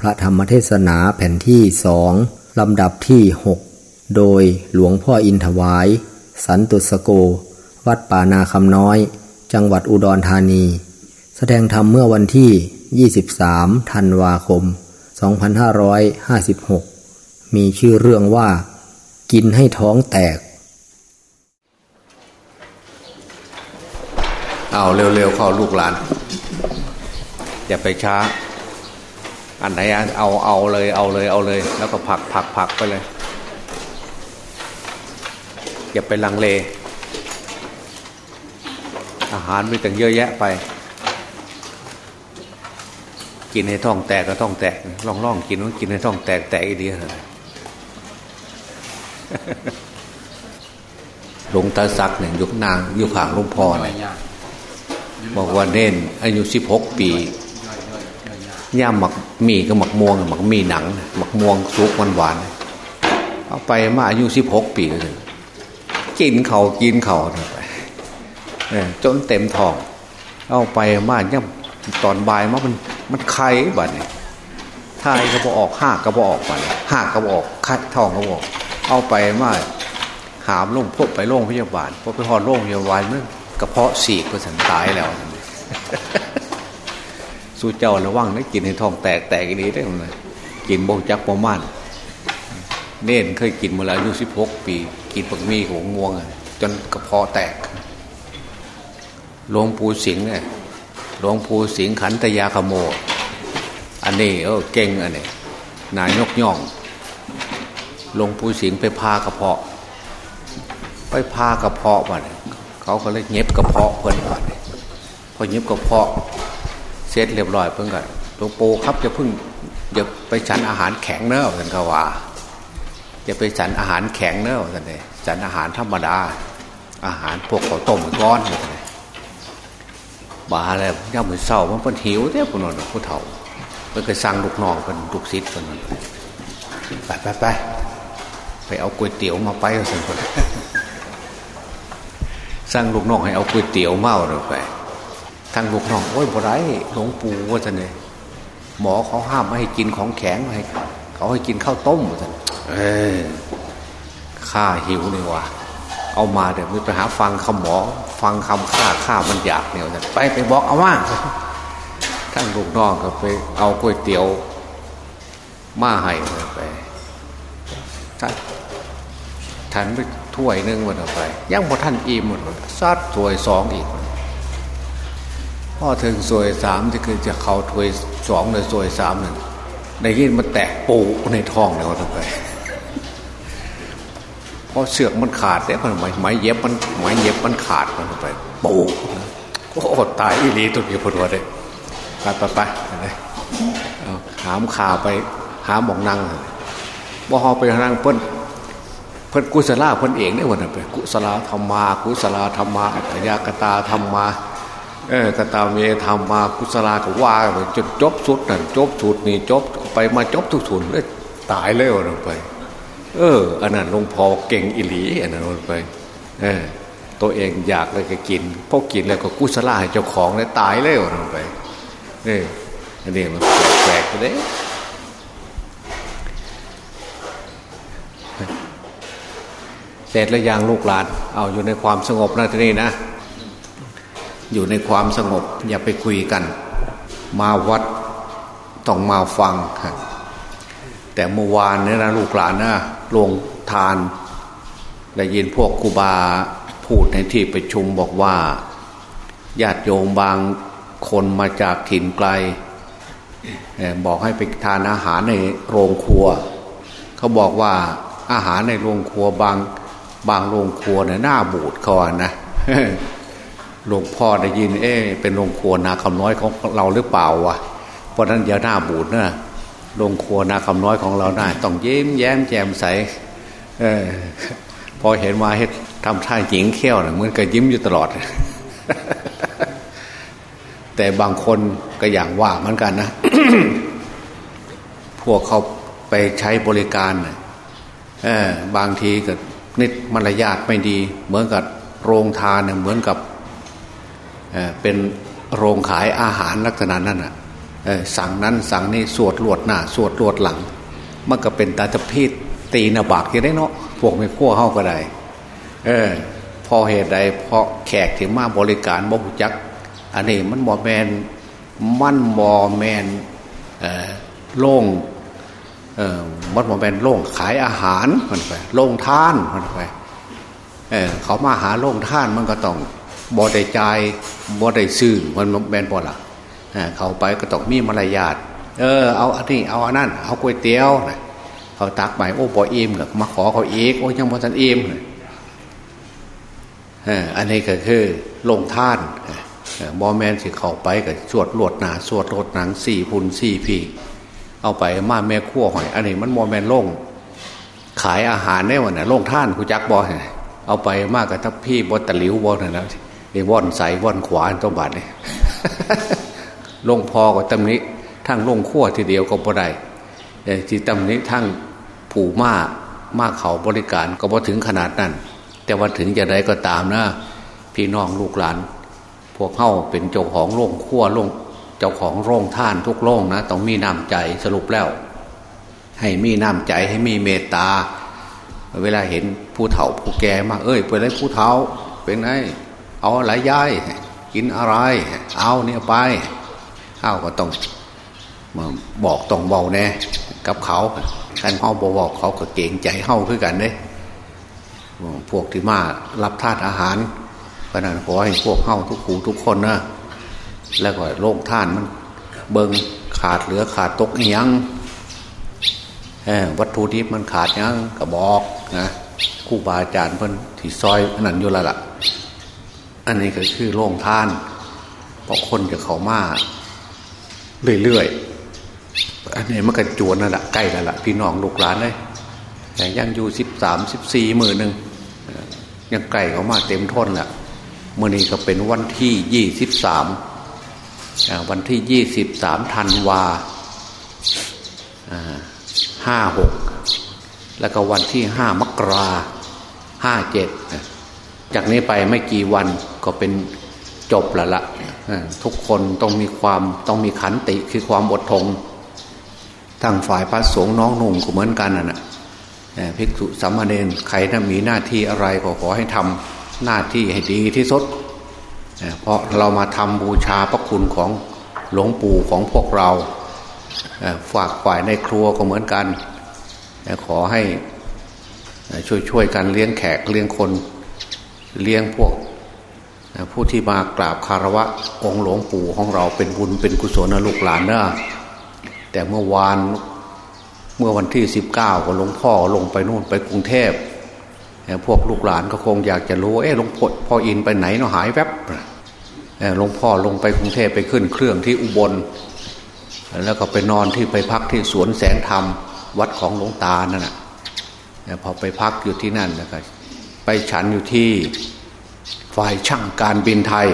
พระธรรมเทศนาแผ่นที่สองลำดับที่หกโดยหลวงพ่ออินถวาย สันตุสโก วัดป่านาคำน้อย จังหวัดอุดรธานี แสดงธรรมเมื่อวันที่ 23 ธันวาคม 2556 มีชื่อเรื่องว่า กินให้ท้องแตก เอาเร็วๆเข้าลูกหลาน อย่าไปช้า อันไหนเอาเอาเลยเอาเลยเอาเลย แล้วก็ผักผักผักไปเลย อย่าไปลังเล อาหารมีตั้งเยอะแยะไป กินให้ท้องแตกก็ท้องแตกล่องล่องกินต้องกินให้ท้องแตกแตกอีดีเลยหลวงตาซักเนี่ยยุคนางยุขางลุงพ่อเนี่ยบอกว่าเน้นอายุสิบหกปี ย่าหมักมีก็หมักม่วงหมักมีหนังหมักม่วงสุกหวานหวานเอาไปมาอายุสิบหกปีเลยกินเขากินเขาไปจนเต็มท้อง เอาไปมาย่ำตอนบ่ายมามันมันไข่บัดเนี่ยทายก็บอออกห้าก็บอออกบัดห้าก็บอกคัดท้องก็บอกเอาไปมาหามลงพบไปโรงพยาบาลพอไปหอโรงพยาบาลเมื่อกระเพาะสีกก็สันตายแล้ว สู้เจ้าระวังนะกินให้ท้องแตกแตกนี้ได้ไหมกินบงจักประมาณเน่นเคยกินมาแล้วอายุสิบหกปี กินปักมีของม่วงจนกระเพาะแตกหลวงปู่สิงห์เนี่ยหลวงปู่สิงห์ขันตยาขโม อันนี้เออเก่งอันนี้นายนกย่องหลวงปู่สิงห์ไปพากระเพาะ ไปพากระเพาะมาเนี่ยเขาก็เลยเย็บกระเพาะเพิ่นก่อนพอเย็บกระเพาะ เสร็จเรียบร้อยเพิ่นก่อนหลวงปู่ครับจะพึ่งอย่าไปฉันอาหารแข็งเนอะท่านก็ว่าอย่าไปฉันอาหารแข็งเนอะท่านเลยฉันอาหารธรรมดา อาหารพวกข้าวต้มก้อนเลยบาอะไรย่ามือเศร้ามันเป็นหิวเท่าคนนั้นผู้เฒ่าเพิ่นเคยสั่งลูกน้องเป็นลูกศิษย์คนนั้นไปไปไปไปเอาก๋วยเตี๋ยวมาไปเอาสิคนสั่งลูกน้องให้เอาก๋วยเตี๋ยวเมาเราไป ทั้งลูกน้องโอ้ยบ่ไรหลวงปู่ว่าจะเนี่ยหมอเขาห้ามไม่ให้กินของแข็งให้เขาให้กินข้าวต้มว่าจะเออข้าหิวนี่ว่ะเอามาเดี๋ยวไปหาฟังคำหมอ ฟังคำข้าข้ามันอยากเนี่ยไปไปบอกเอาว่าทั้งลูกน้องก็ไป เอาก๋วยเตี๋ยว มาให้ไปท่านฉันไปถ้วยนึงวันไปยังพอท่านอิ่มหมดซัดถ้วยสองอีก พ่อถึงถ้วยสามที่คือจะเขาถวยสองเลยถ้วยสามหนึ่งได้ยินมันแตกปูในท้องเลยวันไปพอเสือกมันขาดเนี่ยมันไม้ไม้เย็บมันไม้เย็บมันขาดมันไปปูโอ้ตายอีลีตัวนี้พอดเลยไปไปไปหามข่าไปหาหมองนั่งบ่ฮอไปนั่งเพิ่นเพิ่นกุศลาเพิ่นเองได้วันนั้นไปกุศลาธรรมา กุศลาธรรมาอัตยากตาธรรมา เออกตาเมธรรมากุศลาก็ว่าไปจนจบสุดนั่นจบสุดนี่จบไปมาจบทุกทุนเลยตายเลยวันนั้นไป เอออันนั้นหลวงพ่อเก่งอิหลีอันนั้นวันไป เออ ตัวเองอยากเลยก็กินพอกินแล้วก็กุศลาให้เจ้าของเลยตายเลยวันนั้นไปเอออันนี้มันแปลกๆเลยเสร็จแล้วยังลูกหลาน เอาอยู่ในความสงบนะที่นี่นะ อยู่ในความสงบ อย่าไปคุยกัน มาวัดต้องมาฟังครับแต่เมื่อวานเนี่ยนะลูกหลานนะลงทาน ได้ยินพวกครูบาพูดในที่ประชุมบอกว่าญาติโยมบางคนมาจากถิ่นไกล บอกให้ไปทานอาหารในโรงครัว เขาบอกว่าอาหารในโรงครัวบางบางโรงครัวเนี่ยหน้าบูดเขาอะนะ หลวงพ่อได้ยิน เอ๊เป็นโรงครัวนาคำน้อยของเราหรือเปล่าวะเพราะนั้นอย่าหน้าบูดนะโรงครัวนาคำน้อยของเราได้ต้องเยิ้มแย้มแจ่มใสเออพอเห็นมาเฮ็ดทำท่าหญิงเขี้ยวนะเหมือนกับยิ้มอยู่ตลอด แต่บางคนก็อย่างว่าเหมือนกันนะพวกเขาไปใช้บริการนะเออบางทีก็นิดมารยาทไม่ดี เหมือนกับโรงทานเนี่ยเหมือนกับ เเป็นโรงขายอาหารลักษณะนั้นอะสั่งนั้นสั่งนี้สวดลวดหน้าสวดลวดหลัง มันก็เป็นตาจะพีดตีนาบากยังได้เนาะพวกไม่ขั้วเข้าก็ได้เออพอเหตุใดเพราะแขกถึงมาบริการบ่หุจัก อันนี้มันบอแมนมันบอแมนโล่งมันบอแมนโล่งขายอาหารมันไปโล่งท่านมันไปเออเขามาหาโล่งท่านมันก็ต้อง บอได้ใจบอได้ซื้อมันแมนบอละเขาไปก็ต้องมีมารยาทเออเอาอันนี้เอาอันนั้นเอาก๋วยเตี๋ยวเขาตักใหม่โอ้บออิ่มกับมาขอเขาเอกโอ้ยังบอทันเอิ่มอันนี้ก็คือลงท่านบอแมนสิเขาไปกับสวดลวดหนาสวดรดหนังสี่พุนสี่พีเอาไปมาแม่ขั้วหอย อันนี้มันบอแมนล่งขายอาหารได้วันน่ะล่งท่านคุจักบอเอาไปมากกับทัพพี่บอตะหลิวบอเนะแล้ว ไอ้ว่อนใสว่อนขวาต้องบาดเลยลงพอกับตำนี้ทั้งลงขั้วทีเดียวก็บ่ได้ที่ตำนี้ทั้งผูมากมากเขาบริการก็พอถึงขนาดนั้น แต่ว่าถึงจะได้ก็ตามนะ พี่น้องลูกหลาน พวกเข้าเป็นเจ้าของโรงขั้วโรงเจ้าของโรงท่านทุกโรงนะต้องมีน้ำใจสรุปแล้ว ให้มีน้ำใจให้มีเมตตา เวลาเห็นผู้เฒ่าผู้แก่มาเอ้ยเป็นไรผู้เฒ่าเป็นไง เอาอะไรย้ายกินอะไร เอาเนี่ยไปข้าวก็ต้องมาบอกต้องเบาแน่กับเขาท่านเขาบอกเขาก็เก่งใจเข้าคือกันเด้พวกที่มารับทานอาหารเพราะนั้นขอให้พวกเข้าทุกขูทุกคนนะแล้วก็โลกท่านมัน เบิงขาดเหลือขาดตกยังวัตถุดิบมันขาดยังก็บอกนะคู่บาอาจารย์เพิ่นที่ซอยนั่นอยู่แล้วล่ะ อันนี้ก็คือโล่งท่านเพราะคนจะเขามาเรื่อยๆอันนี้มันก็จวนนั่นแหละใกล้แล้วล่ะพี่น้องลูกหลานเลยแต่ยังอยู่สิบสามสิบสี่หมื่นหนึ่งยังไกลเขามาเต็มท้นแหละเมื่อนี้ก็เป็นวันที่ยี่สิบสามวันที่ยี่สิบสามธันวาห้าหกแล้วก็วันที่ห้ามกราห้าเจ็ดจากนี้ไปไม่กี่วัน ก็เป็นจบแล้วละทุกคนต้องมีความต้องมีขันติคือความอดทนทางฝ่ายพระสงฆ์น้องหนุ่มก็เหมือนกันนะภิกษุสามเณรใครถ้ามีหน้าที่อะไรก็ขอให้ทำหน้าที่ให้ดีที่สุดเพราะเรามาทำบูชาพระคุณของหลวงปู่ของพวกเราฝากฝ่ายในครัวก็เหมือนกัน ขอให้ช่วยๆกันเลี้ยงแขกเลี้ยงคนเลี้ยงพวก ผู้ที่มากราบคารวะองค์หลวงปู่ของเราเป็นบุญเป็นกุศลนะลูกหลานนะแต่เมื่อวานเมื่อวันที่สิบเก้าก็หลวงพ่อลงไปนู่นไปกรุงเทพพวกลูกหลานก็คงอยากจะรู้เอ๊ะหลวงพ่อพ่ออินไปไหนเนาะหายแวบหลวงพ่อลงไปกรุงเทพไปขึ้นเครื่องที่อุบล แล้วก็ไปนอนที่ไปพักที่สวนแสงธรรมวัดของหลวงตานั่นแหะพอไปพักอยู่ที่นั่นนะครับไปฉันอยู่ที่ ฝ่ายช่างการบินไทย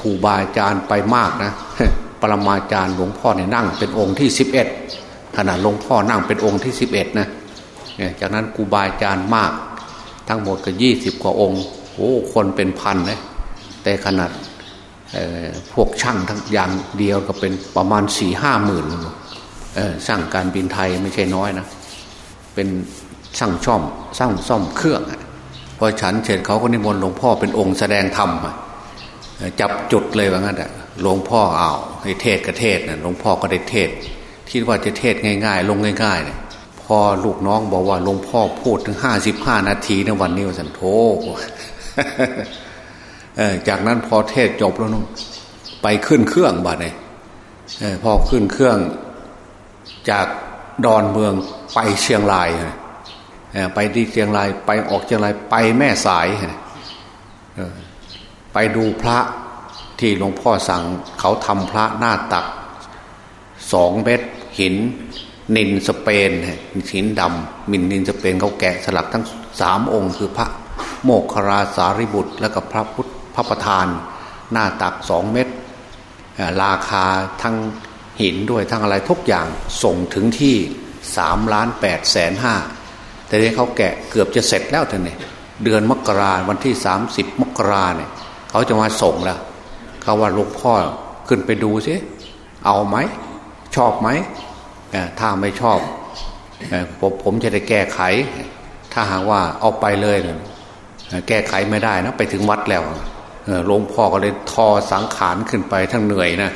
ครูบาอาจารย์ไปมากนะปรมาจารย์หลวงพ่อเนี่ยนั่งเป็นองค์ที่สิบเอ็ดขนาดหลวงพ่อนั่งเป็นองค์ที่สิบเอ็ดนะจากนั้นครูบาอาจารย์มาก ทั้งหมดก็ยี่สิบกว่าองค์โอ้คนเป็นพันเลยแต่ขนาดพวกช่างทั้งอย่างเดียวก็เป็นประมาณสี่ห้าหมื่นสร้างการบินไทยไม่ใช่น้อยนะ เป็นช่างช่อมสร้างซ่อมเครื่อง พอฉันเสร็จเขาก็นิมนต์หลวงพ่อเป็นองค์แสดงธรรมจับจุดเลยว่างั้นแหะหลวงพ่ออ้าวให้เทศกระเทศนะหลวงพ่อก็ได้เทศคิดว่าจะเทศง่าย ๆ ลงง่ายๆเนี่ยพอลูกน้องบอกว่าหลวงพ่อพูดถึงห้าสิบห้านาทีในวันนี้วันโธจากนั้นพอเทศจบแล้วนุ่ไปขึ้นเครื่องบัดเนี่ยพอขึ้นเครื่องจากดอนเมืองไปเชียงราย ไปที่เชียงรายไปออกเชียงรายไปแม่สายไปดูพระที่หลวงพ่อสั่งเขาทำพระหน้าตักสองเม็ดหิน นินสเปนหินดำมินนินสเปนเขาแกะสลักทั้งสามองค์คือพระโมคคราสาริบุตร แล้วก็พระพุทธพระประธาน หน้าตักสองเม็ดราคาทั้งหินด้วยทั้งอะไรทุกอย่างส่งถึงที่สามล้านแปดแสนห้า แต่นี้เขาแกะเกือบจะเสร็จแล้วท่านเนี่ยเดือนมกราวันที่สามสิบมกราเนี่ยเขาจะมาส่งแล้วเขาว่าหลวงพ่อขึ้นไปดูสิเอาไหมชอบไหมถ้าไม่ชอบผมผมจะได้แก้ไข ถ้าหากว่าเอาไปเลยแก้ไขไม่ได้นะไปถึงวัดแล้วหลวงพ่อก็เลยทอสังขารขึ้นไปทั้งเหนื่อยนะ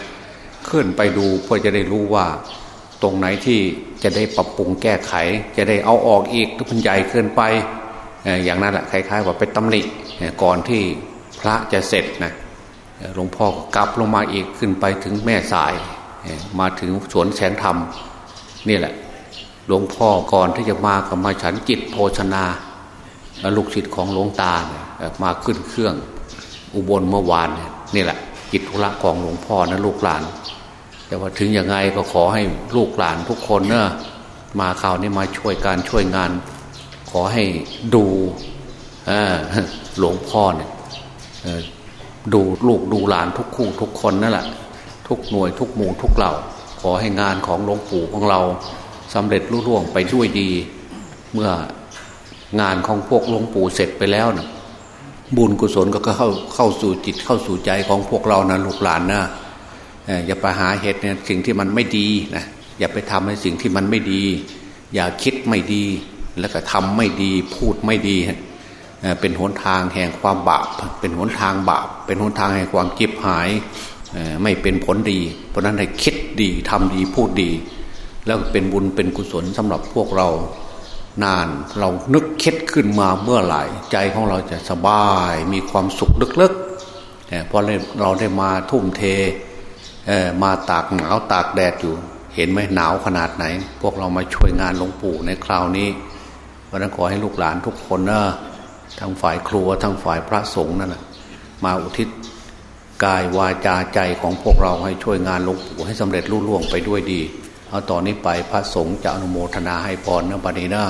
ขึ้นไปดูเพื่อจะได้รู้ว่า ตรงไหนที่จะได้ปรับปรุงแก้ไข จะได้เอาออกอีกทุกมันใหญ่เกินไปอย่างนั้นแหละคล้ายๆว่าไปตำหนิก่อนที่พระจะเสร็จนะหลวงพ่อกลับลงมาอีกขึ้นไปถึงแม่สาย มาถึงสวนแสงธรรมนี่แหละหลวงพ่อก่อนที่จะมากับมาฉันจิตโภชนาลูกศิษย์ของหลวงตามาขึ้นเครื่องอุบลเมื่อวานนี่แหละกิจธุระของหลวงพ่อนะลูกหลาน แต่ว่าถึงยังไงก็ขอให้ลูกหลานทุกคนเนะมาข่าวนี้มาช่วยการช่วยงาน ขอให้ดูหลวงพ่อเนี่ยดูลูกดูหลานทุกคู่ทุกคนนั่นแหละทุกหน่วยทุกหมู่ทุกเหล่า ขอให้งานของหลวงปู่ของเราสำเร็จรุ่ร่วงไปด้วยดี เมื่องานของพวกหลวงปู่เสร็จไปแล้วนะบุญกุศลก็เข้าเข้าสู่จิตเข้าสู่ใจของพวกเรานะลูกหลานนะ อย่าไปหาเหตุเนี่ยสิ่งที่มันไม่ดีนะอย่าไปทำในสิ่งที่มันไม่ดี อย่าคิดไม่ดี แล้วก็ทำไม่ดีพูดไม่ดีเป็นหนทางแห่งความบาป เป็นหนทางบาป เป็นหนทางแห่งความจิบหายไม่เป็นผลดี เพราะนั้นให้คิดดีทำดีพูดดี แล้วเป็นบุญเป็นกุศลสำหรับพวกเรานานเรานึกคิดขึ้นมาเมื่อไหร่ ใจของเราจะสบายมีความสุขลึกๆเพราะเราได้มาทุ่มเท มาตากหนาวตากแดดอยู่ เห็นไหมหนาวขนาดไหน พวกเรามาช่วยงานหลวงปู่ในคราวนี้เพราะนั้นขอให้ลูกหลานทุกคนนะทั้งฝ่ายครัวทั้งฝ่ายพระสงฆ์นั่นนะมาอุทิศกายวาจาใจของพวกเราให้ช่วยงานหลวงปู่ให้สำเร็จรุ่ล่วงไปด้วยดี เอาตอนนี้ไปพระสงฆ์จะอนุโมทนาให้พรนะบัดนี้นะ